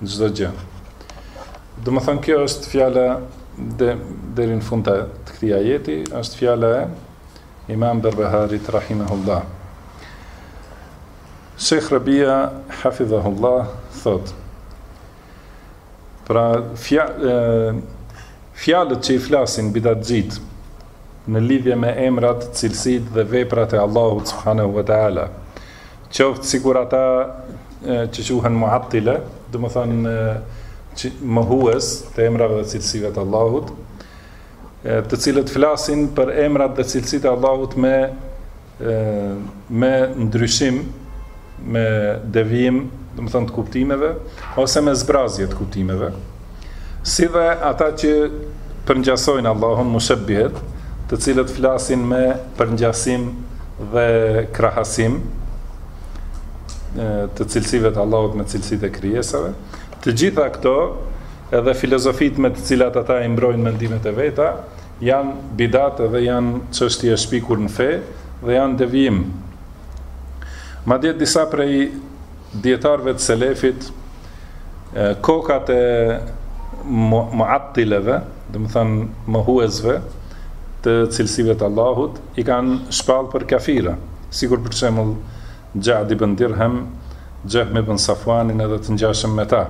Çdo gjë. Domethënë kjo është fjala de, deri në fund të këtij ajeti, është fjala e Imam Berbeharit rahimahullah. Sheikh Rabia hafizahullah thot. Pra fja, e, fjalët që i flasin bidatxhit në lidhje me emrat, cilësitë dhe veprat e Allahut subhanahu wa taala. qoftë sikur ata që quhen muattile, domethënë mohues të emrave dhe cilësive të Allahut, të cilët flasin për emrat dhe cilësitë e Allahut me me ndryshim, me devijim, domethënë të kuptimeve ose me zbrazje të kuptimeve. Si dhe ata që përngjasojnë Allahun mushabbihet, të cilët flasin me përngjasim dhe krahasim të cilësive të Allahut me cilësitë e krijesave. Të gjitha këto, edhe filozofitë me të cilat ata i mbrojnë mendimet e veta, janë bidat dhe janë çështje e shpikur në fe dhe janë devijim. Madje disa prej dijetarëve të selefit kokat e muattileve, domethënë mohuesve të cilësive të Allahut, i kanë shpallë për kafira, sikur për shembull Ja'd ibn Dirham, Jahm ibn Safuanin edhe të ngjashëm me ta.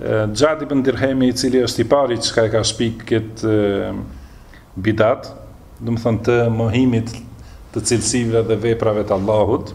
Ja'd ibn Dirhami, i cili është i pari që ka e ka shpik këtë bidat, domethënë të mohimit të cilësive dhe veprave të Allahut,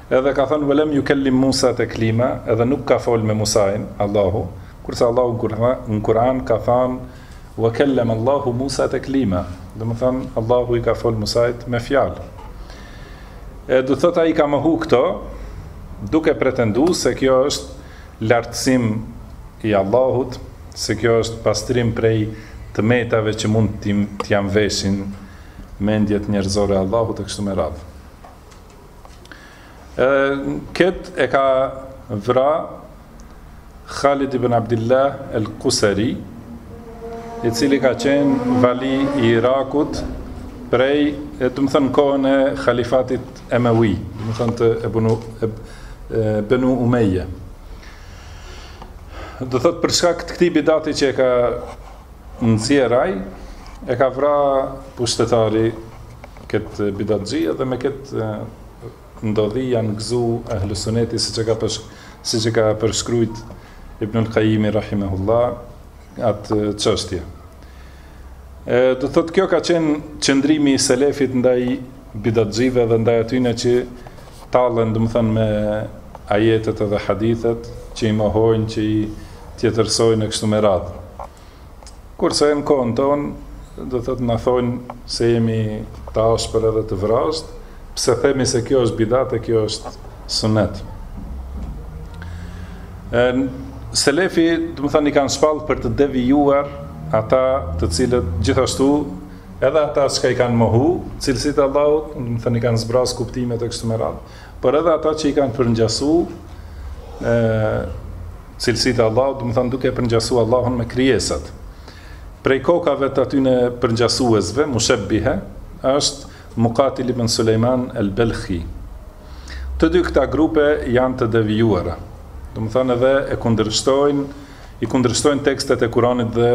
Edhe ka thënë, Velem jukellim Musa teklima, edhe nuk ka folë me Musain, Allahu, kurse Allahu në Kur'an ka thënë, Wa kellem Allahu Musa teklima, domethënë, Allahu i ka folë Musait me fjalë. E domethënë i ka mohu këto, duke pretendu se kjo është lartësim i Allahut, se kjo është pastrim prej të metave që mund t'ia mveshin mendjet njerëzore Allahut e kështu me radhë. Këtë e ka vra Khalid ibn Abdillah el Kusari, i cili ka qenë vali i Irakut prej, e domethënë, kohën e khalifatit emevi, domethënë të e benu, e, e benu Umeje. Do të thotë për shkak të këtij bidati që e ka nxjerr ai, e ka vra pushtetari Kët bidatxhi edhe me kët ndodhi janë gzu ehlu suneti siç e ka siç e ka përshkrujt Ibnul Kajimi Rahimehullah at çështje. E, do thotë kjo ka qenë qëndrimi i selefit ndaj bidatxive dhe ndaj atyne që tallen, domethënë, me ajetet edhe hadithet, që i mohojnë, që i tjetërsojnë e kështu me radhë. Kurse në kohën tonë, do thotë na thonë se jemi të ashpër edhe të vrazhdë, pse themi se kjo është bidat e kjo është sunet. Ën selefi, domethënë i kanë shpall për të devijuar ata të cilët gjithashtu edhe ata që i kanë mohu, cilësitë e Allahut, domethënë i kanë zbraz kuptimet e kështu me radhë, por edhe ata që i kanë përngjasu, ë Cilësitë e Allahut, domethënë duke e përngjasu Allahun me krijesat. Prej kokave të atyne përngjasuesve, mushebbihe, është Mukatil ibn Sulejman el-Belhi. Të dy këta grupe janë të devijuara. Domethënë edhe e kundërshtojnë i kundërshtojnë tekstet e Kuranit dhe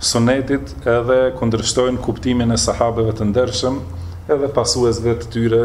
Sunetit, edhe kundërshtojnë kuptimin e sahabeve të ndershëm, edhe pasuesve të tyre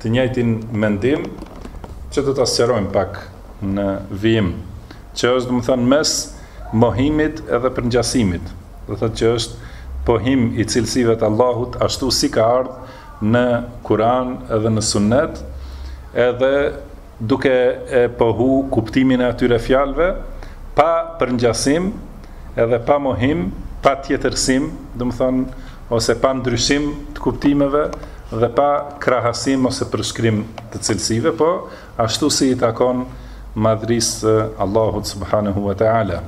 të njëjtin mendim që do ta sqarojmë pak në vijim, që është domethënë mes mohimit edhe përngjasimit. Do thotë që është pohim i cilësive të Allahut ashtu si ka ardh në Kur'an edhe në Sunnet, edhe duke e pohu kuptimin e atyre fjalëve, pa përngjasim, edhe pa mohim, pa tjetërsim, domethënë, ose pa ndryshim të kuptimeve dhe pa krahasim ose përshkrim të cilësive, po ashtu si i takon madhrisë Allahut subhanehu ve teala.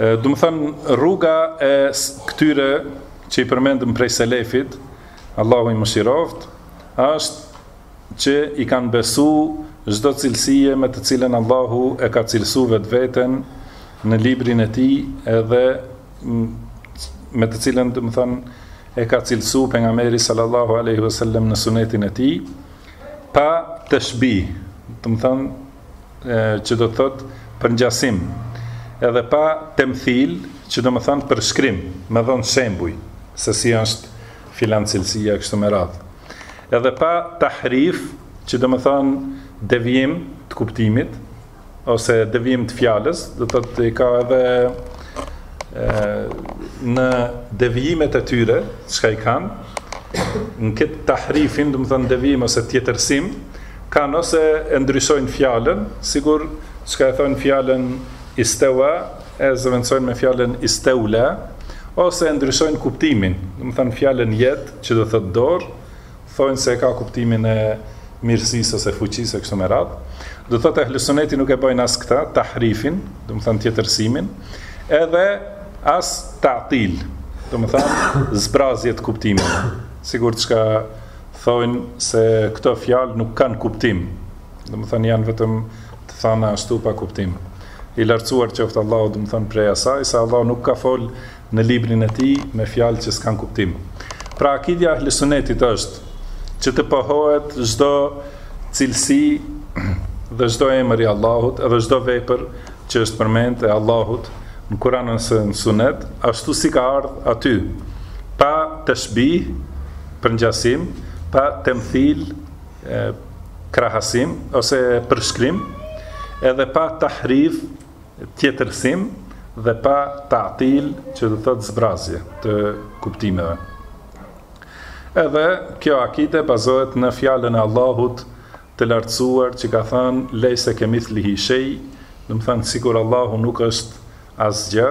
Domethënë rruga e këtyre që i përmendëm prej selefit, Allahu i mëshiroftë, është që i kanë besu çdo cilësie me të cilën Allahu e ka cilësu vetveten në librin e tij edhe me të cilën domethënë e ka cilësu pejgamberi sallallahu alaihi wasallam në sunetin e tij pa teshbih, domethënë që do të thotë përngjasim, edhe pa temthil, që domethënë përshkrim, me dhon shembuj se si është filan cilësia kështu me radhë. Edhe pa tahrif, që domethënë devijim të kuptimit ose devijim të fjalës, do të thotë i ka edhe në devijimet e tyre, çka i kanë, në këtë tahrifin, domethënë devijim ose tjetërsim, Kanë ose e ndryshojnë fjalën, sikur çka e thonë fjalën istewa e zëvendësojnë me fjalën isteula, ose e ndryshojnë kuptimin, domethënë fjalën jed, që do të thotë dorë, thonë se e ka kuptimin e mirësisë ose fuqisë e kështu me radhë. Do të thotë ehlusuneti nuk e bëjnë as këtë, tahrifin, domethënë tjetërsimin, edhe as ta'til, domethënë zbrazje të kuptimit, sikur çka Thonë se këto fjalë nuk kanë kuptim. Domethënë janë vetëm të thana ashtu pa kuptim. I lartësuar qoftë Allahu, domethënë prej asaj se Allahu nuk ka fol në librin e tij me fjalë që s'kanë kuptim. Pra akidja e Ehlesunetit është që të pohohet çdo cilësi dhe çdo emër i Allahut, edhe çdo vepër që është përmend e Allahut në Kur'an ose në Sunet, ashtu si ka ardhë aty, pa teshbih, përngjasim, pa temthil, krahasim ose përshkrim, edhe pa tahrif, tjetërsim dhe pa ta'til, që do të thotë zbrazje të kuptimeve. Edhe kjo akide bazohet në fjalën e Allahut të lartësuar që ka thënë lejse kemithlihi shej, domethënë sikur Allahu nuk është asgjë,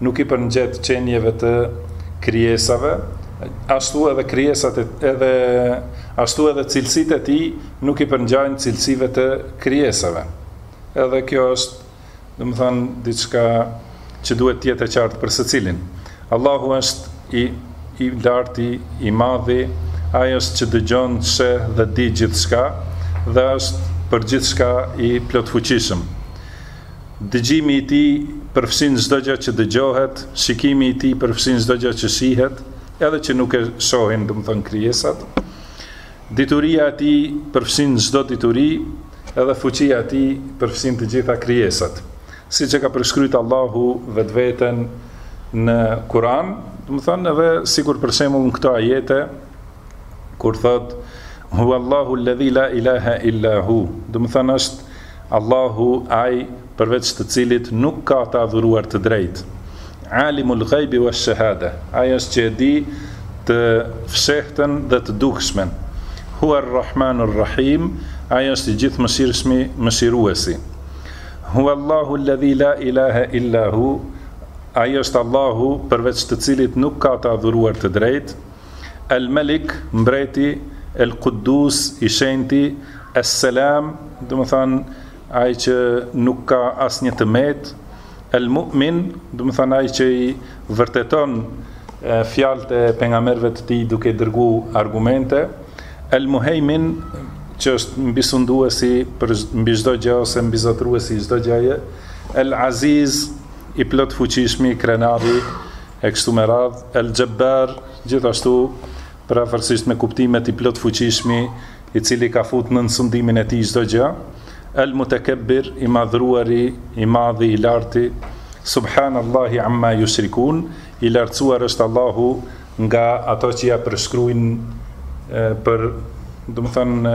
nuk i përngjet qenieve të krijesave, ashtu edhe krijesat e edhe ashtu edhe cilësitë e tij nuk i përngjajnë cilësive të krijesave. Edhe kjo është, domethënë, diçka që duhet të jetë e qartë për secilin. Allahu është i i larti, i madhi, ai është që dëgjon, sheh dhe di gjithçka dhe është për gjithçka i plotfuqishëm. Dëgjimi i tij përfshin çdo gjë që dëgjohet, shikimi i tij përfshin çdo gjë që shihet, edhe që nuk e shohin, domethënë krijesat. Dituria e tij përfshin çdo dituri, edhe fuqia e tij përfshin të gjitha krijesat. Siç e ka përshkru Allahu vetveten në Kur'an, domethënë edhe sikur për shembull në këto ajete kur thot Huwallahu alladhi la ilaha illa hu, domethënë është Allahu, Ai, përveç të Cilit nuk ka të adhuruar të drejtë. Alimul Ghaibi wa Shahada, Ai është që e di të fshehtën dhe të dukshmen. Huwa Ar-Rahmanur Rahim, Ai është i gjithëmëshirshmi, mëshiruesi. Huwa Allahu Alladhi la ilaha illa hu, Ai është Allahu përveç të Cilit nuk ka të adhuruar të drejtë. El Melik, mbreti, El Quddus, i shenjti, Es Selam, domethanë ai që nuk ka asnjë të metë, El Mu'min, domethanë ai që i vërteton fjalët e pejgamberëve të tij duke i dërgu argumente, El Muhaymin, që është mbisunduesi përmbi çdo gjë ose mbizotëruesi i çdo gjëje, El Aziz, i plotfuqishmi, krenari, E kështu me radhë, El-Jabbar, gjithashtu, përafërsisht me kuptimet i plotfuqishmi, i cili ka fut nën sundimin e tij çdo gjë, El-Mutekabbir, i madhëruari, i madhi, i larti, Subhanallahi amma yushrikun, i lartësuar është Allahu nga ato që ja përshkrujnë për, domethënë,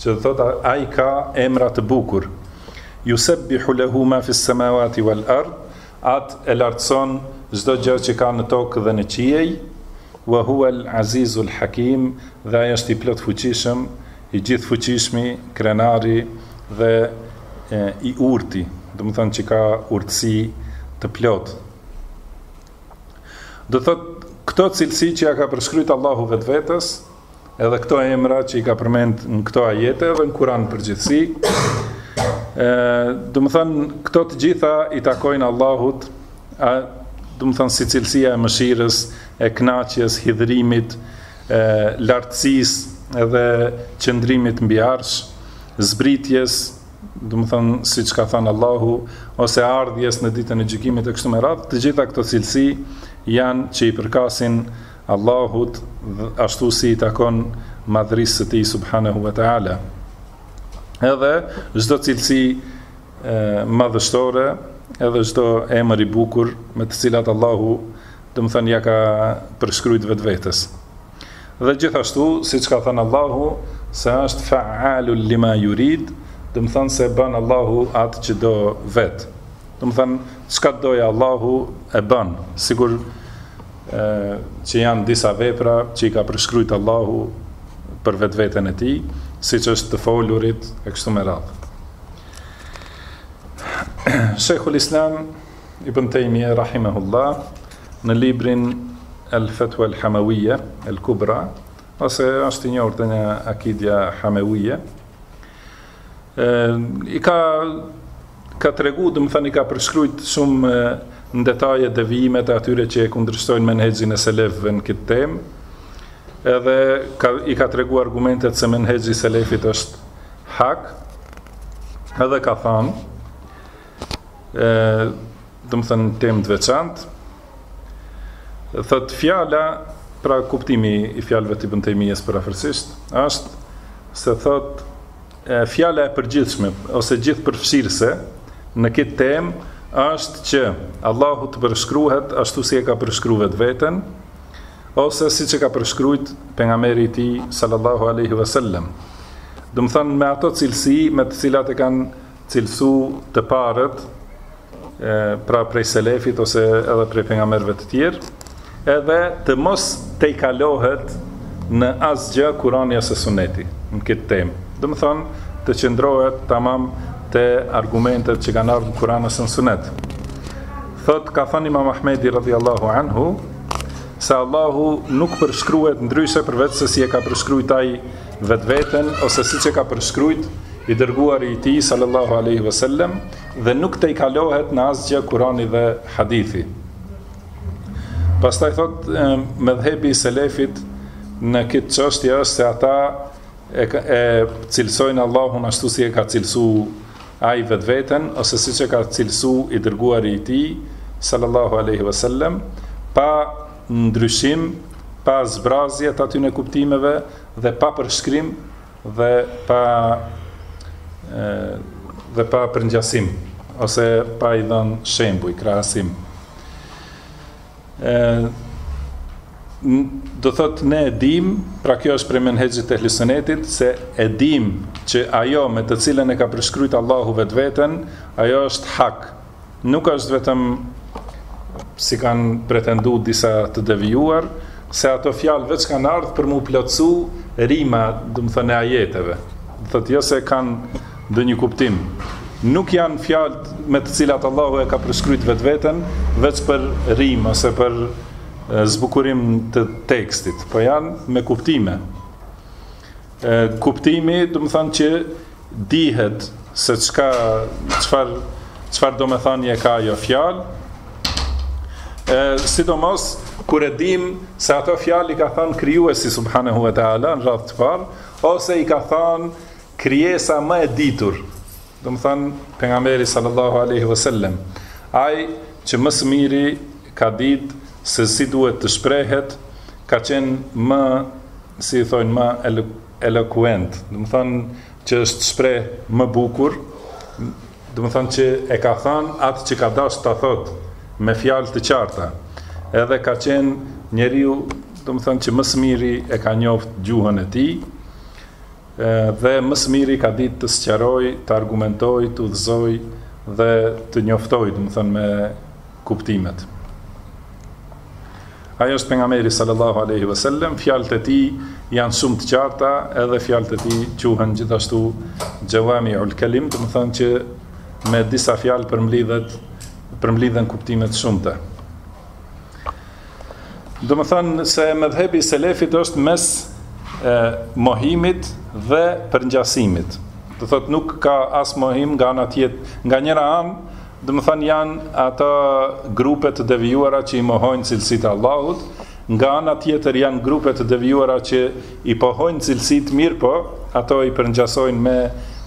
që do thot ai ka emra të bukur yusabbihu lahu ma fi samawati wal ard at e lartëson çdo gjë që ka në tokë dhe në qiej wa huwa al azizul hakim dhe ai është i plotfuqishëm i gjithëfuqishmi krenari dhe e, i urti domethënë që ka urtësi të plotë do thotë këto cilësi që ja ka përshkrujt Allahu vetvetes Edhe këto emra që i ka përmend në këto ajete edhe në Kur'an përgjithësi, ë, domethënë këto të gjitha i takojnë Allahut, a domethënë si cilësia e mëshirës, e kënaqjes, hidhërimit, e lartësisë edhe qëndrimit mbi arsh, zbritjes, domethënë siç ka thënë Allahu ose ardhjes në ditën e gjykimit e kështu me radhë, të gjitha këto cilësi janë që i përkasin Allahut dhe ashtu si i takon madhërisë së Tij subhanehu ve teala. Edhe çdo cilësi madhështore, edhe çdo emër i bukur me të cilat Allahu, domethënë ja ka përshkrujt vetvetes. Dhe gjithashtu, siç ka thënë Allahu, se është fa'alul lima yurid, domethënë se bën Allahu atë që do vetë. Domethënë çka doja Allahu e bën, sikur që janë disa vepra që i ka përshkrujt Allahu për vetveten e tij, siç është të folurit e kështu me radhë. Shekhul Islam Ibn Tejmije Rahimehullah në librin El Fetua El Hamawije, El Kubra, ose është i njohur edhe akidja Hamawije, i ka ka tregu, domethanë i ka përshkrujt shumë në detaje devijimet e atyre që e kundërshtojnë menhexhin e selefve në këtë temë. Edhe ka, i ka tregu argumentet se menhexhi i selefit është hak. Edhe ka thanë ë domethanë temë të veçantë Thotë fjala, pra kuptimi i fjalëve të Ibn Tejmijes përafërsisht, është se thotë, fjala e përgjithshme ose gjithëpërfshirëse në këtë temë është që Allahu të përshkruhet ashtu si e ka përshkruar vetveten ose siç e ka përshkrujt pejgamberi i tij sallallahu alaihi wasallam. Domethënë me ato cilësi me të cilat e kanë cilësu të parët e, pra prej selefit ose edhe prej pejgamberëve të tjerë, edhe të mos tejkalohet në asgjë kurani ose suneti në këtë temë. Domethënë të qëndrohet tamam te argumentet që kanë ardhë në Kuran ose në sunet. Thot, ka thënë imam Ahmedi radhjallahu anhu, se Allahu nuk përshkruhet ndryshe përveç se si e ka përshkrujt ai vetveten, ose siç e ka përshkrujt i dërguari i tij, sallallahu aleyhi vësallem, Dhe nuk tejkalohet në asgjë Kurani dhe Hadithi. Pastaj thot medhhebi i selefit në këtë çështje është se ata e, e cilësojnë Allahun ashtu si e ka cilësu ai vetveten ose siç e ka cilësu i dërguari i tij sallallahu alaihi wasallam pa ndryshim, pa zbrazje të atyne kuptimeve dhe pa përshkrim dhe pa dhe pa përngjasim ose pa i dhënë shembuj krahasim do thot ne e dim, pra kjo është prej menhexhit të ehli sunetit se e dim që ajo me të cilën e ka përshkrujt Allahu vetveten, ajo është hak, Nuk është vetëm si kanë pretendu disa të devijuar, se ato fjalë veç kanë ardhë për m'u plotësu rima, domethënë e ajeteve. Thotë jo se kanë ndonjë kuptim. Nuk janë fjalë me të cilat Allahu e ka përshkryt vetveten, veç për rimë, ose për zbukurim të tekstit, po janë me kuptime. E, kuptimi, domethënë që dihet se çka, çfarë, çfarë domethënie ka ajo fjalë, sidomos kur e dim se ato fjalë i ka thënë krijuesi subhanahu wa taala në radhë të parë ose i ka thënë krijesa më e ditur domethënë pejgamberi sallallahu alaihi wasallam ai që më së miri ka ditë se si duhet të shprehet ka qenë më si i thojnë më elokuent, domethënë që është shpreh më bukur, domethënë që e ka thënë atë që ka dasht ta thotë me fjalë të qarta. Edhe ka qenë njeriu, domethënë që më së miri e ka njoft gjuhën e tij dhe më së miri ka ditë të sqarojë, të argumentojë, të udhëzojë dhe të njoftojë, domethënë me kuptimet. Ai është pejgamberi sallallahu alejhi ve sellem, fjalët e tij janë shumë të qarta, edhe fjalët e tij quhen gjithashtu Xhevamiul Kelim, domethënë që me disa fjalë përmblidhet përmblidhen kuptime të shumta. Domethënë se medhhebi i selefit është mes e, mohimit dhe përngjasimit. Do thotë nuk ka as mohim nga ana tjetër, nga njëra anë Domethënë janë ato grupe të devijuara që i mohojnë cilësitë e Allahut, nga ana tjetër janë grupe të devijuara që i pohojnë cilësitë, mirëpo ato i përngjasojnë me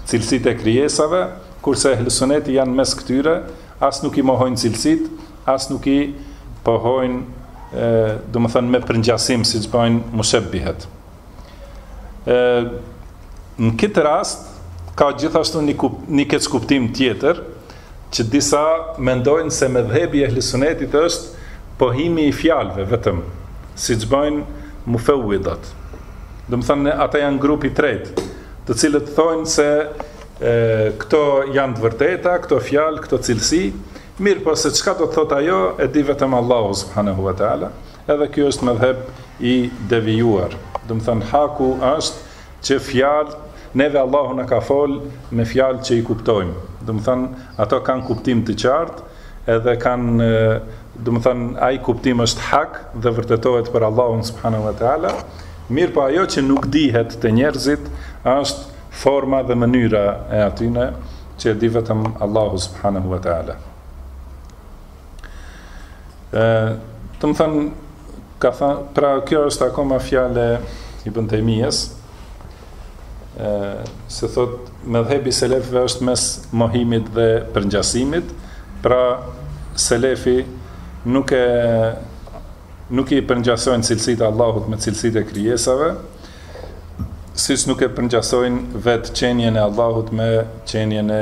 cilësitë e krijesave, kurse ehli suneti janë mes këtyre, as nuk i mohojnë cilësitë, as nuk i pohojnë, domethënë me përngjasim siç bëjnë mushebbihet. Ë në këtë rast ka gjithashtu një kup, një keqkuptim tjetër që disa mendojnë se medhhebi i ehli sunetit është pohimi i fjalëve vetëm, siç bëjnë mufeuidat. Domethënë, ata janë grupi i tretë, të cilët thonë se e, këto janë të vërteta, këto fjalë, këto cilësi, mirëpo se çka do të thotë ajo, e di vetëm Allahu subhanahu wa ta'ala, Edhe ky është medhheb i devijuar. Domethënë haku është që fjalë neve Allahu na ka fol me fjalë që i kuptojmë. Domethënë ato kanë kuptim të qartë, edhe kanë domethënë ai kuptim është hak dhe vërtetohet për Allahun subhanahu wa taala. Mirëpo ajo që nuk dihet te njerëzit është forma dhe mënyra e atyne që e di vetëm Allahu subhanahu wa taala. E, domethënë, ka thënë, pra kjo është akoma fjala e Ibn Tejmijes, e, se thotë, medhhebi i selefëve është mes mohimit dhe përngjasimit, pra selefi nuk e Nuk i përngjasojnë cilësitë e Allahut me cilësitë e krijesave, siç nuk e përngjasojnë vetë qenien e Allahut me qenien e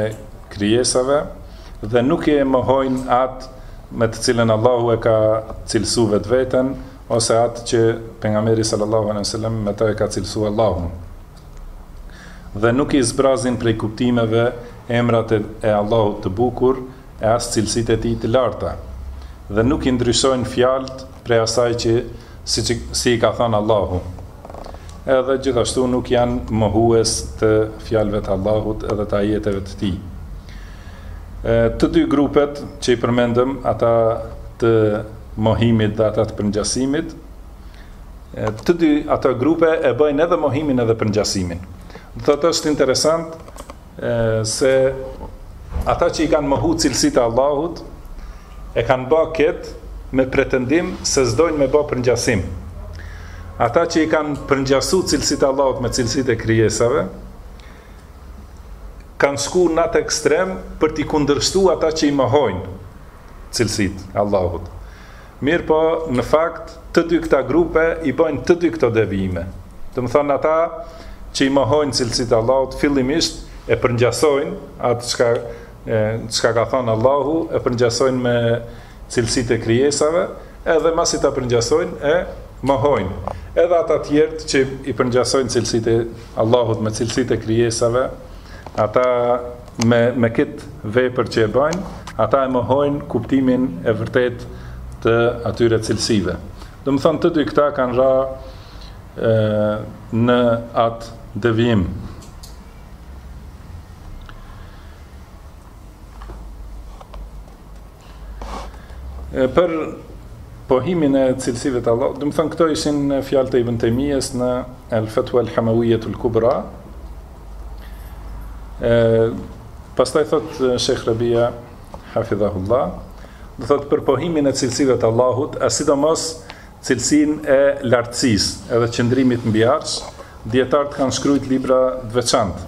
krijesave dhe nuk e mohojnë atë me të cilën Allahu e ka cilësu vetveten ose atë që pejgamberi sallallahu alejhi ve sellem me të e ka cilësu Allahun dhe nuk i zbrazin prej kuptimeve emrat e Allahut të bukur e as cilësitë e tij të larta, dhe nuk i ndryshojnë fjaltë prej asaj që siç si i ka thonë Allahu, edhe gjithashtu nuk janë mohues të fjalëve të Allahut edhe të ajeteve të Tij. Të dy grupet që i përmendëm, ata të mohimit dhe ata të përngjasimit, të dy ata grupe e bëjnë edhe mohimin edhe përngjasimin. Do thotë është interesant se ata që i kanë mohu cilësitë e Allahut e kanë ba këtë me pretendim se s'dojnë me ba përngjasim. Ata që i kanë përngjasu cilësitë e Allahut me cilësitë e krijesave kanë shku në atë ekstrem për t'i kundërshtu ata që i mohojnë cilësitë e Allahut. Mirëpo, në fakt, të dy këta grupe i bëjnë të dy këto devijime. Domethënë, ata që i mohojnë cilësitë e Allahut, fillimisht e përngjasojnë atë çka çka ka thonë Allahu, e përngjasojnë me cilësitë e krijesave, edhe masi ta përngjasojnë e mohojnë. Edhe ata tjerët që i përngjasojnë cilësitë e Allahut me cilësitë e krijesave, ata Me me këtë vepër që e bajnë, ata e mohojnë kuptimin e vërtetë të atyre cilësive. Domethonë të dy këta kanë ra ë në atë devijim. E për pohimin e cilësive të Allahut, domethonë këto ishin fjalët e Ibn Tejmijes në El Fetua El Hamauijetu El Kubra. E pastaj thot Shejh Rebia Hafidhahullah, thot për pohimin e cilësive të Allahut, e sidomos cilësinë e lartësisë, edhe qëndrimit mbi arsh, dijetarët kanë shkruajt libra të veçantë.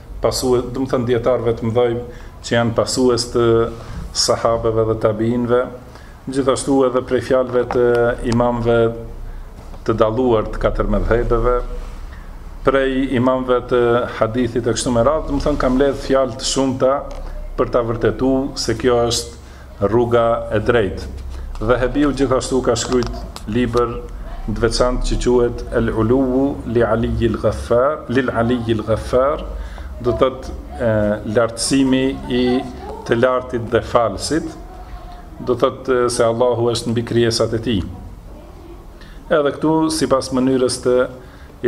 pasu, domethonë dijetarëve të mëdhej që janë pasues të sahabeve dhe tabiinëve, gjithashtu edhe prej fjalëve të imamëve të dalluar të katër medhhebeve, prej imamëve të hadithit e kështu me radhë, domethonë ka mbledh fjalë të shumta për ta vërtetu se kjo është rruga e drejtë. Dhehebiu gjithashtu ka shkrujt libër të veçantë që quhet El Uluvu lil Alijil Gaffar, lil Alijil Gaffar, do thotë lartësimi i të lartit dhe falësit, do thotë se Allahu është mbi krijesat e tij. Edhe këtu sipas mënyrës të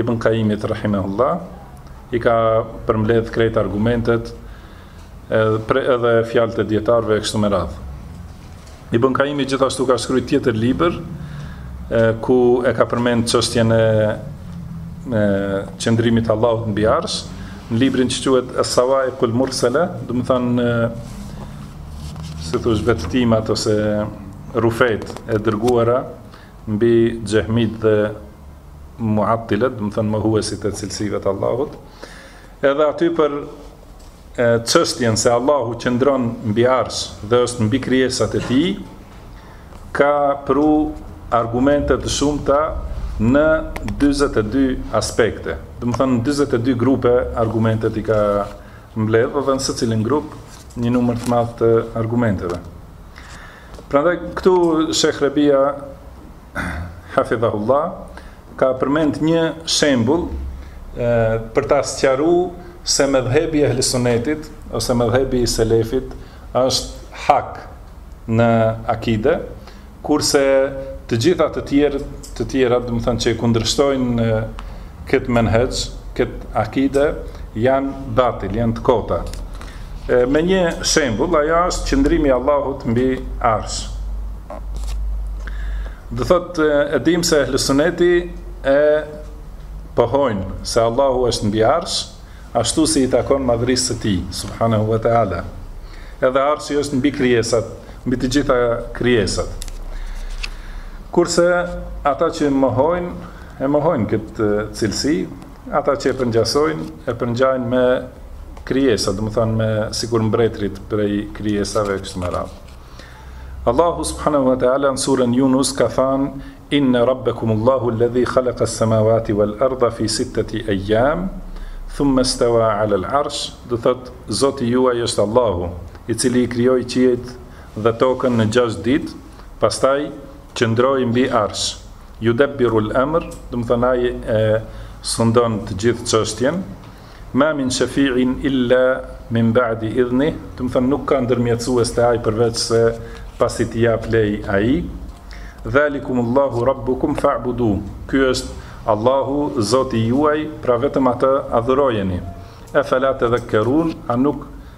Ibn Kajimit rahimahullah i ka përmbledh krejt argumentet Edhe pre edhe fjalët e dietarëve e kështu me radhë. Ibn Kajimi gjithashtu ka shkruar tjetër libër e, ku e ka përmend çështjen e e qëndrimit të Allahut mbi arsh, në librin që quhet As-Sawaiqul Mursala, domethënë si të thush vetëtimat ose rrufetë e dërguara mbi xhehmitë dhe muattilet, domethënë mohuesit e cilësive të Allahut. Edhe aty për çështjen se Allahu qëndron mbi arsh dhe është mbi krijesat e tij, ka pru argumente të shumta në 42 aspekte. Domethënë, në 42 grupe argumentet i ka mbledhë dhe në secilin grup një numër të madh të argumenteve. Prandaj këtu Shekh Rebia Hafidhahullah ka përmend një shembull për ta sqaruar se medhhebi i Ehlusunnetit ose medhhebi i Selefit është hak në akide, kurse të gjitha të tjerë, të tjera, domethënë që kundërshtojnë Këtë menhexh, këtë akide janë batil, janë të kota. Me një shembull, ajo është qëndrimi i Allahut mbi Arsh. Domethënë e dimë se Ehli Suneti e pohojnë se Allahu është mbi Arsh, ashtu si i takon madhërisë së Tij, subhanahu wa taala. Edhe Arshi është mbi krijesat, mbi të gjitha krijesat. Kurse ata që mohojnë E mohojnë këtë cilësi ata që e përngjasojnë, e përngjajnë me krijesa, domethënë sikur mbretërit prej krijesave kështu me radhë. Allahu subhanahu wa taala në surën Yunus ka thënë inna rabbakum Allahu alladhi khalaqa as-samawati wal arda fi sittati ayyam thumma istawa 'ala al-'arsh domethënë zoti juaj është Allahu i cili i krijoi qiejt dhe tokën në 6 ditë pastaj qëndroi mbi arsh Yudabbiru l-amr, domethënë ai e sundon të gjithë çështjen. Ma min shafi'in illa min ba'di idhnih, domethënë nuk ka ndërmjetësues te ai përveç se pasi t'i jap leje ai. Dhalikumullahu rabbukum fa'buduh. Ky është Allahu, Zoti juaj, pra vetëm atë adhurojeni. Afala tadhakkarun, a nuk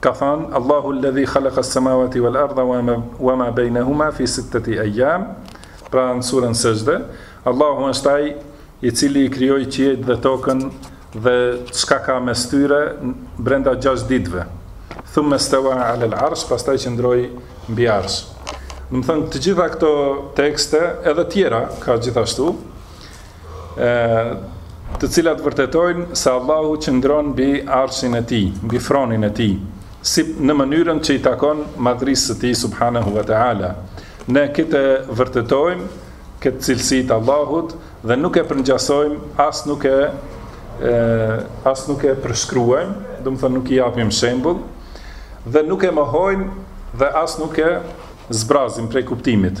ka thënë Allahu alladhi khalaqa as-samawati wal ardha wa ma baynahuma fi sittati ayyam pra në surën Sajda Allahu është ai i cili i krijoi qiejt dhe tokën dhe çka ka mes tyre brenda 6 ditëve thumma stawa ala al-arsh pastaj qëndroi mbi arsh domethënë të gjitha këto tekste edhe tjera ka gjithashtu të cilat vërtetojnë se Allahu qëndron mbi arshin e tij, mbi fronin e tij, si në mënyrën që i takon madhërisë së tij subhanahu wa taala. Ne këtë e vërtetojmë këtë cilësi të Allahut dhe nuk e përngjasojmë as nuk e as nuk e përshkruajmë, domethënë nuk i japim shembull dhe nuk e mohojmë dhe as nuk e zbrazim prej kuptimit.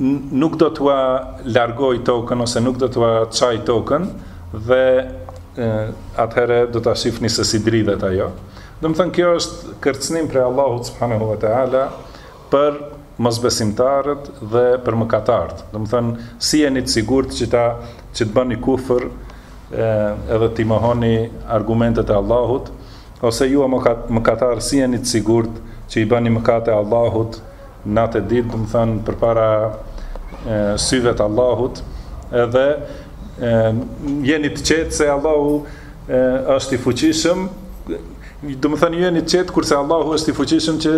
nuk do t'ua largojë tokën ose nuk do t'ua çajë tokën dhe atëherë do ta shifni se si dridhet ajo. Domethënë kjo është kërcënim prej Allahut subhanahu wa taala për mosbesimtarët dhe për mëkatarët. Domethënë si jeni të sigurt që ta që të bëni kufër edhe t'i mohoni argumentet e Allahut ose ju mëkatarë si jeni të sigurt që i bëni mëkate Allahut Natë e ditë, domethënë përpara syve të Allahut, edhe jeni të qetë se Allahu është i fuqishëm, domethënë jeni të qetë kurse Allahu është i fuqishëm që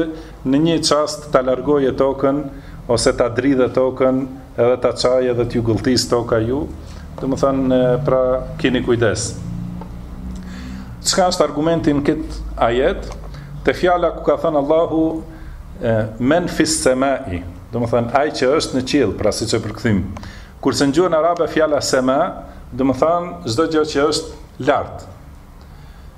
në një çast ta largojë tokën ose ta dridhë tokën edhe ta çajë edhe t'ju gëlltisë toka ju, domethënë pra kini kujdes. Çka është argumenti në këtë ajet, te fjala ku ka thënë Allahu men fis semai, domethënë ai që është në qiell, pra siç e përkthyem. Kurse në gjuhën arabe fjala sema, domethënë çdo gjë që është lart.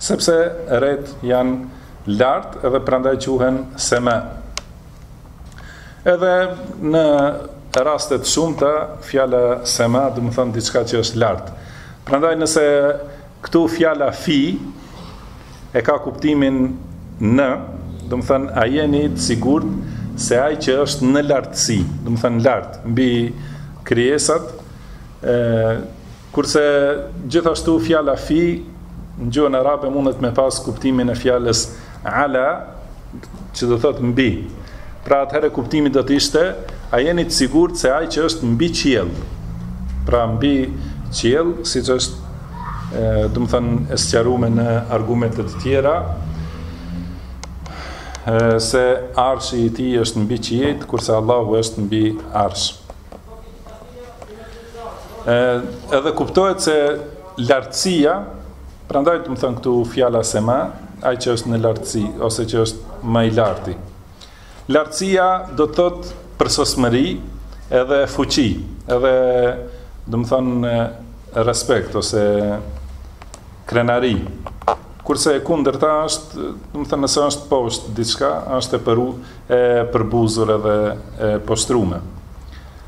Sepse retë janë lart edhe prandaj quhen seme. Edhe në raste të shumta, fjala sema domethënë diçka që është lart. Prandaj nëse këtu fjala fi e ka kuptimin në, domethënë a jeni të sigurt se ai që është në lartësi, domethënë lart, mbi krijesat, e, Kurse gjithashtu fjala fi në gjuhën arabe mundet me pas kuptimin e fjalës ala, që do thotë mbi. Pra atëherë kuptimi do të ishte a jeni të sigurt se ai që është mbi qiell. Pra mbi qiell, siç është domethënë e sqaruar në argumente të tjera, se arshi i tij është mbi qiejt, kurse Allahu është mbi arsh. Ë edhe kuptohet se lartësia, prandaj domethënë këtu fjala sema, ai që është në lartësi ose që është më i larti. Lartësia do të thotë përsosmëri edhe fuqi, edhe domethënë respekt ose krenari. Kurse e kundërta është, domethënë nëse është poshtë diçka, është e përu, e përbuzur edhe e poshtrume.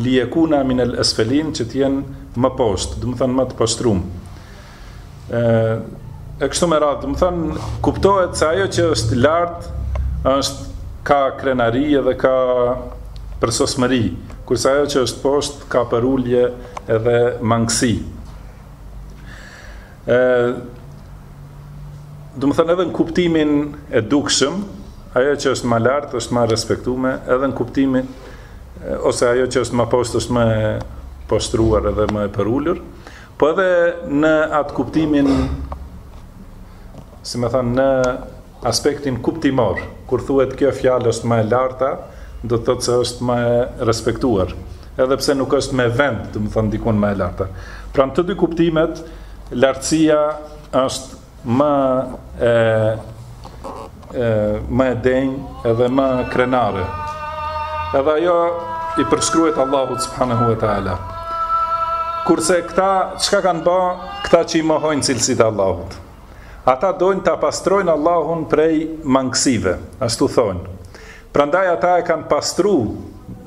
Liyekuna minel esfelin që të jenë më poshtë, domethënë më të poshtrum. Ë e kështu me radhë, domethënë kuptohet se ajo që është lart është ka krenari dhe ka përsosmëri, kurse ajo që është poshtë ka përulje edhe mangësi. Ë Domethënë edhe në kuptimin e dukshëm, ajo që është ma lart është ma e respektume, edhe në kuptimin ose ajo që është ma poshtë është më e poshtruar edhe më e përulur, po edhe në atë kuptimin, si me thënë, në Aspektin kuptimor, kur thuhet kjo fjalë është më e larta, do të thotë se është më e respektuar, edhe pse nuk është me vend, domethënë dikun më e larta. Pra në të dy kuptimet, lartësia është më e më e denjë edhe më krenare. Edhe ajo i përshkruhet Allahut subhanahu wa taala. Kurse këta çka kanë ba, këta që i mohojnë cilësitë e Allahut. Ata dojnë ta pastrojnë Allahun prej mangësive, ashtu thonë. Prandaj ata e kanë pastru,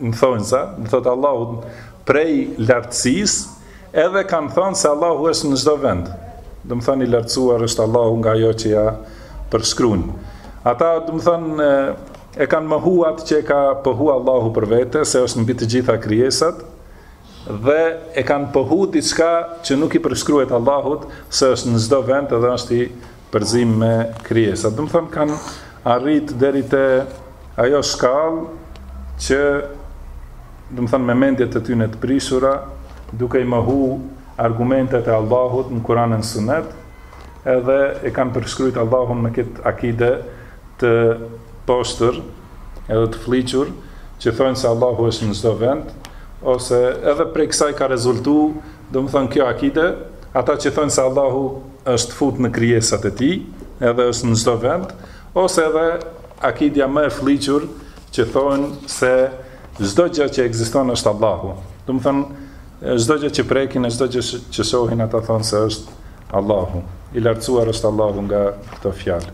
në thonjëza, me thënë Allahun prej lartësisë, edhe kanë thonë se Allahu është në çdo vend. Domethënë i lartësuar është Allahu nga ajo që ia përshkrujnë. Ata, domethënë, e kanë mohu atë që e ka pohu Allahu për vete, se është mbi të gjitha krijesat, dhe e kanë pohu diçka që nuk i përshkruhet Allahut se është në çdo vend edhe është i përzim me krijesa. Domethënë kanë arrit deri te ajo shkallë që domethënë me mendjet e tyne të prishura, duke i mohu argumentet e Allahut në Kur'an e Sunet, edhe e kanë përshkrujt Allahun me këtë akide të poshtër edhe të flliqur që thonë se Allahu është në çdo vend ose edhe prej kësaj ka rezultu domethënë kjo akide ata që thonë se Allahu është fut në krijesat e tij edhe është në çdo vend ose edhe akidja më e flliqur që thonë se çdo gjë që ekziston është Allahu. Domethënë çdo gjë që prekin, çdo gjë që shohin ata thonë se është Allahu. I lartësuar është Allahu nga këto fjalë.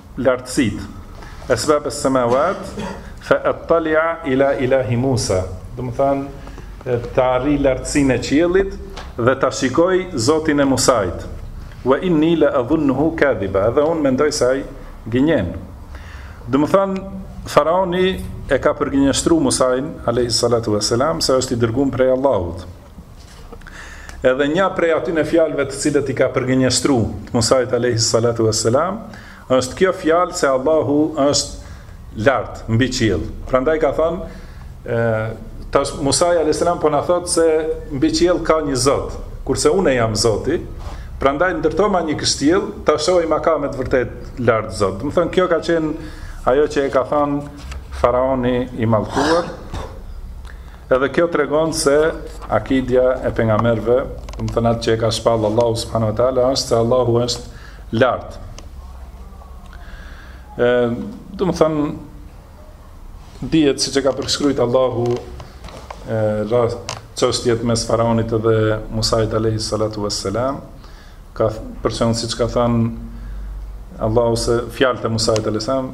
lartësitë, esbab es semawat fa attali'a ila ilahi Musa, domethënë ta arrij lartësinë e qiellit dhe ta shikoj Zotin e Musait. Wa inni la adhunnuhu kadhiba, edhe unë mendoj se ai gënjen. Domethënë faraoni e ka përgënjeshtru Musain alayhi salatu wassalam se është i dërguar prej Allahut. Edhe një prej atyne fjalëve të cilat i ka përgënjeshtru të Musait Alejhi Salatu Vesselam, është kjo fjalë se Allahu është lart, mbi qiell. Prandaj ka thonë, tash Musai Alejhi Selam po na thotë se mbi qiell ka një zot, kurse unë jam zoti, prandaj ndërtoma një kështjell, ta shohim a ka me të vërtetë lart zot. Domethënë, kjo ka qenë ajo që e ka thonë faraoni i mallkuar, Edhe kjo tregon se akidja e pejgamberëve, domethënë atë që e ka shpallë Allahu subhanahu wa taala, është se Allahu është lart. Ë, domethënë dihet siç e ka përshkrujt Allahu ë rast çështjet mes faraonit dhe Musait alayhi salatu wassalam, ka përshëndetë siç ka thënë Allahu se fjalët e Musait alayhi salam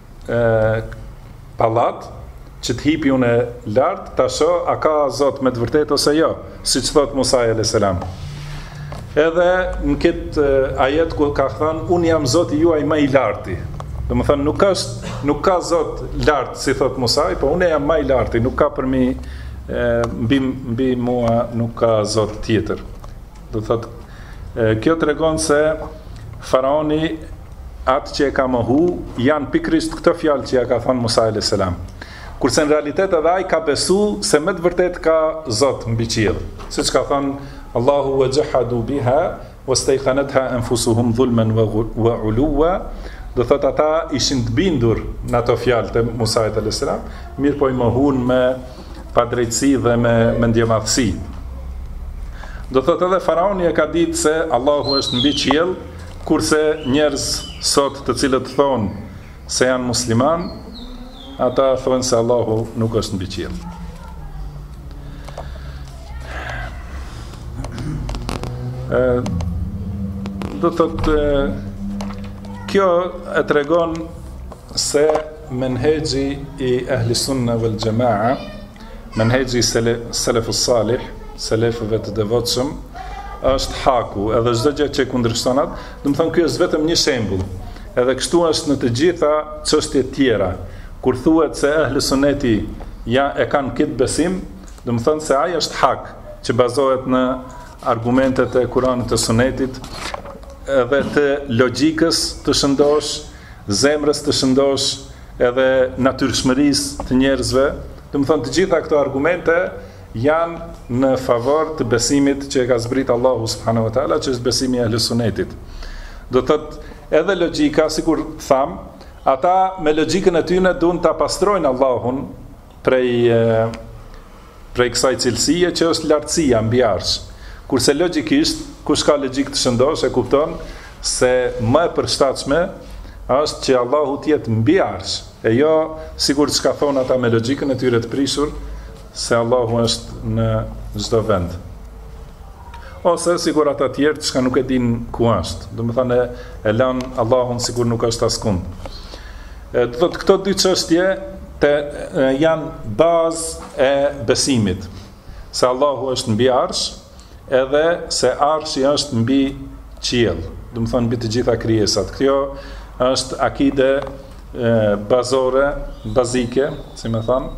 e, pallat, që të hipi unë lart, ta shoh, a ka Zot me të vërtetë ose jo, siç thotë Musai alejhi selam. Edhe në këtë ajet ku ka thënë, unë jam Zoti juaj ma i larti. Domethënë, nuk, është, nuk ka Zot lart, si thotë Musai, po unë jam ma i larti, nuk ka përmi, mbi, mbi mua nuk ka Zot tjetër. Do thotë, kjo tregon se faraoni atë që e ka mohu, janë pikërisht këto fjalë që ia ka thonë Musa alejhi selam. Kurse në realitet edhe ai ka besu se me të vërtetë ka Zot mbi qiell. Siç ka thënë Allahu wa jahadu biha wastayqanat-ha anfusuhum dhulman wa uluwa, do thot ata ishin të bindur në ato fjalë të Musait alejhi selam, mirëpo i mohun me padrejtësi dhe me mendjemadhësi. Do thotë edhe faraoni e ka ditë se Allahu është mbi qiell, kurse njerëz sot të cilët thonë se janë musliman, ata thonë se Allahu nuk është mbi qiell. Do thotë kjo e tregon se Menhexhi i Ehli Sunne vel Xhema'a, menhexhi i Selefus Salih, selefëve të devotshëm, është haku, edhe çdo gjë që kundërshton atë, do të thotë ky është vetëm një shembull. Edhe kështu është në të gjitha çështjet tjera. Kur thuhet se Ehli Sunneti ja e kanë këtë besim, domethënë se ai është hak, që bazohet në argumentet e Kuranit të Sunnetit, edhe të logjikës të shëndosh, zemrës të shëndosh edhe natyrshmërisë të njerëzve, domethënë të gjitha këto argumente janë në favor të besimit që e ka zbrit Allahu subhanahu wa taala, që është besimi i Ahlusunetit. Do thotë edhe logjika, sikur tham, ata me logjikën e tyne dun ta pastrojnë Allahun, prej prej kësaj cilësie që është lartësia mbi arsh. Kurse logjikisht, kush ka logjik të shëndosh e kupton se më e përshtatshme është që Allahu të jetë mbi arsh, e jo sikur çka thon ata me logjikën e tyre të prishur se Allahu është në çdo vend. Ose sikur ata të tjerë çka nuk e dinë ku është. Domethënë e lanë Allahun sikur nuk është askund. Do të thotë këto dy çështje janë bazë e besimit se Allahu është mbi arsh edhe se arshi është mbi qiell, domethënë mbi të gjitha krijesat. Kjo është akide bazore, bazike, si me thonë,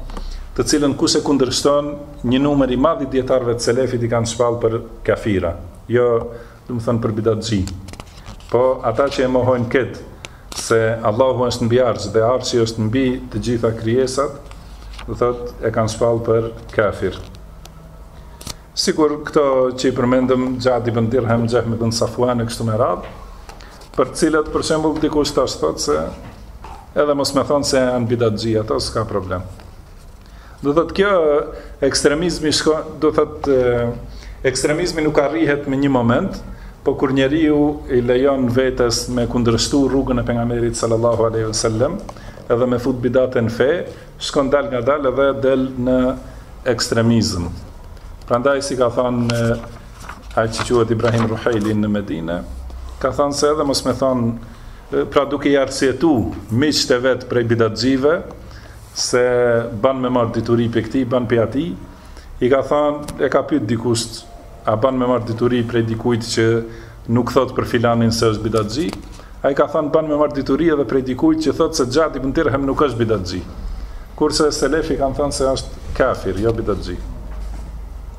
të cilën kush e kundërshton një numër i madh i dijetarëve të selefit i kanë shpall për kafira. Jo domethënë për bidatxhi. Po ata që e mohojnë këtë se Allahu është mbi arsh dhe arshi është mbi të gjitha krijesat, do thotë e kanë shpall për kafir. Sikur këto që i përmendëm Xhad ibn Dirhem, Xhehm ibn Safuan e kështu me radhë, për të cilët për shembull dikush tash thotë se edhe mos me thonë se janë bidatxhi, ato s'ka problem. Do thot kjo ekstremizmi shko, do thot ekstremizmi nuk arrihet me një moment, po kur njeriu i lejon vetes me kundërshtu rrugën e pejgamberit sallallahu alaihi wasallam, edhe me fut bidate në fe, shkon dalëngadal edhe del në ekstremizëm. Prandaj si ka thënë ai që quhet Ibrahim Ruhejli në Medinë, ka thënë se edhe mos me thon pra duke i arsyetu miqtë e vet prej bidatxhive, se ban me marr dituri pi këtij ban pi atij i ka than e ka pyet dikush a ban me marr dituri prej dikujt që nuk thot për filanin se është bidatxhi ai ka than ban me marr dituri edhe prej dikujt që thot se xhad ibn dirhem nuk është bidatxhi kurse selefi kanë thënë se është kafir jo bidatxhi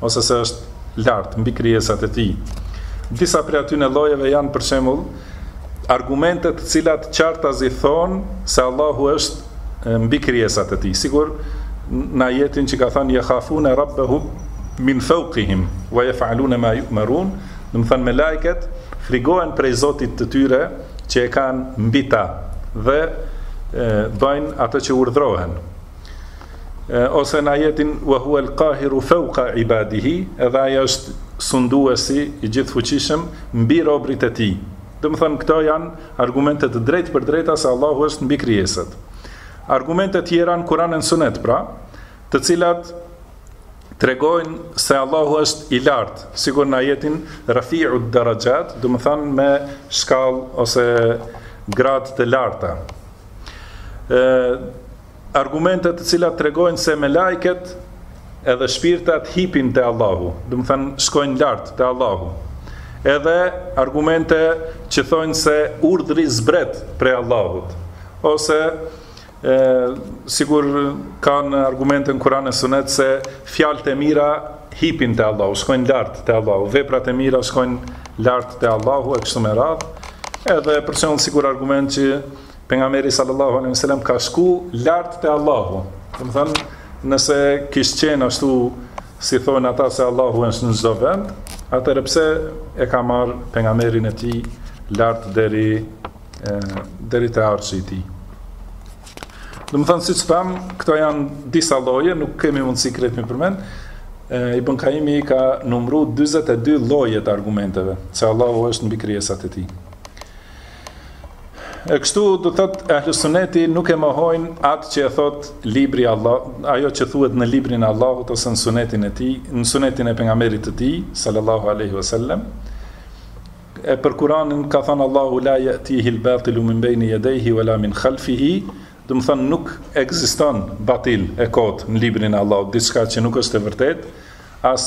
ose se është lart mbi krijesat e tij. Disa prej atyne llojeve janë për shembull argumente të cilat qartazi thonë se Allahu është mbi krijesat e tij. Sikur në ajetin që ka thënë yakhafuna rabbahum min fawqihim wa yaf'aluna ma yu'marun, domethënë melaiket frigohen prej Zotit të tyre që e kanë mbi ta dhe bëjnë atë që urdhrohen. ose në ajetin wa huwa al-qahiru fawqa ibadihi, edhe ai është sunduesi i gjithëfuqishëm mbi robrit e tij. Domethënë këto janë argumente të drejtpërdrejta se Allahu është mbi krijesat. Argumente tjera në Kur'an e Sunet pra, të cilat tregojnë se Allahu është i lartë, sikur në ajetin Rafi'u darajat, domethënë me shkallë ose grad të larta. Ë Argumente të cilat tregojnë se melajket edhe shpirtat hipin te Allahu, domethënë shkojnë lart te Allahu. Edhe argumente që thonë se urdhri zbret prej Allahut ose sikur ka argumente në Kur'an e Sunet se fjalët e mira hipin te Allahu, shkojnë lart te Allahu, veprat e mira shkojnë lart te Allahu e kështu me radhë. Edhe për shembull sikur argument që Pejgamberi sallallahu alejhi ve sellem ka shku lart te Allahu. Domethënë, nëse kish qenë ashtu si thonë ata se Allahu është në çdo vend, atëherë pse e ka marr pejgamberin e tij lart deri e, deri te arshi i tij. Domethënë siç tham, këto janë disa lloje, nuk kemi mundësi krejt me i përmend. Ibën Kajimi i ka numru 22 lloje të argumenteve se Allahu është mbi krijesat e tij. E kështu do të thotë ehli suneti nuk e mohojnë atë që e thot libri i Allah, ajo që thuhet në librin e Allahut ose në sunetin e tij, në sunetin e pejgamberit të tij sallallahu alaihi wasallam. E për Kur'anin ka thënë Allahu la yatihi al-batilu min bayni yadayhi wala min khalfihi, domethënë nuk ekziston batil e kot në librin e Allahut, diçka që nuk është e vërtetë, as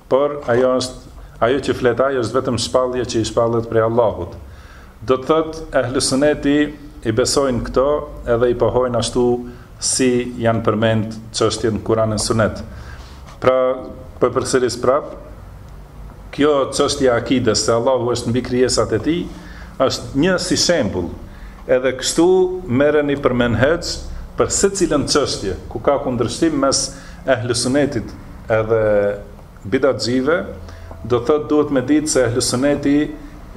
Por ajo është ajo që flet ai është vetëm shpallje që i shpallet prej Allahut. Do të thotë ehlu suneti i besojnë këto edhe i pohojnë ashtu si janë përmend çështjet në Kuran e Sunet. Pra, po e përsëris prap, kjo çështje e akides se Allahu është mbi krijesat e tij, është një si shembull. Edhe kështu merreni për menhexh për secilën çështje ku ka kundërshtim mes ehlu sunetit edhe bidatxhive do thot duhet me dit se ehlusuneti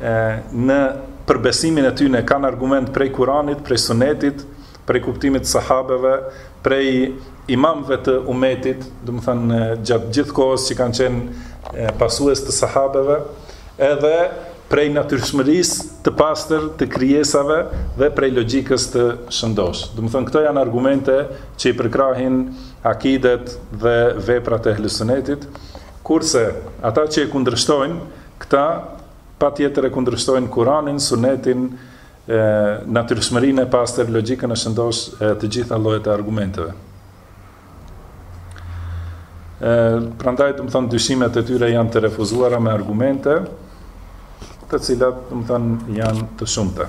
në për besimin e tyne kanë argument prej kuranit prej sunetit prej kuptimit të sahabeve prej imamve të umetit domethënë gjatë gjithë kohës që kanë qenë pasues të sahabeve edhe prej natyrshmëris të pastër të krijesave dhe prej logjikës të shëndosh domethënë këto janë argumente që i përkrahin akidet dhe veprat e ehlusunetit, kurse ata që e kundërshtojnë këta patjetër e kundërshtojnë Kuranin, Sunetin, natyrshmërinë e pastër, logjikën e shëndosh e të gjitha llojet e argumenteve. Ë prandaj domethënë dyshimet e tyre janë të refuzuara me argumente, të cilat domethënë janë të shumta.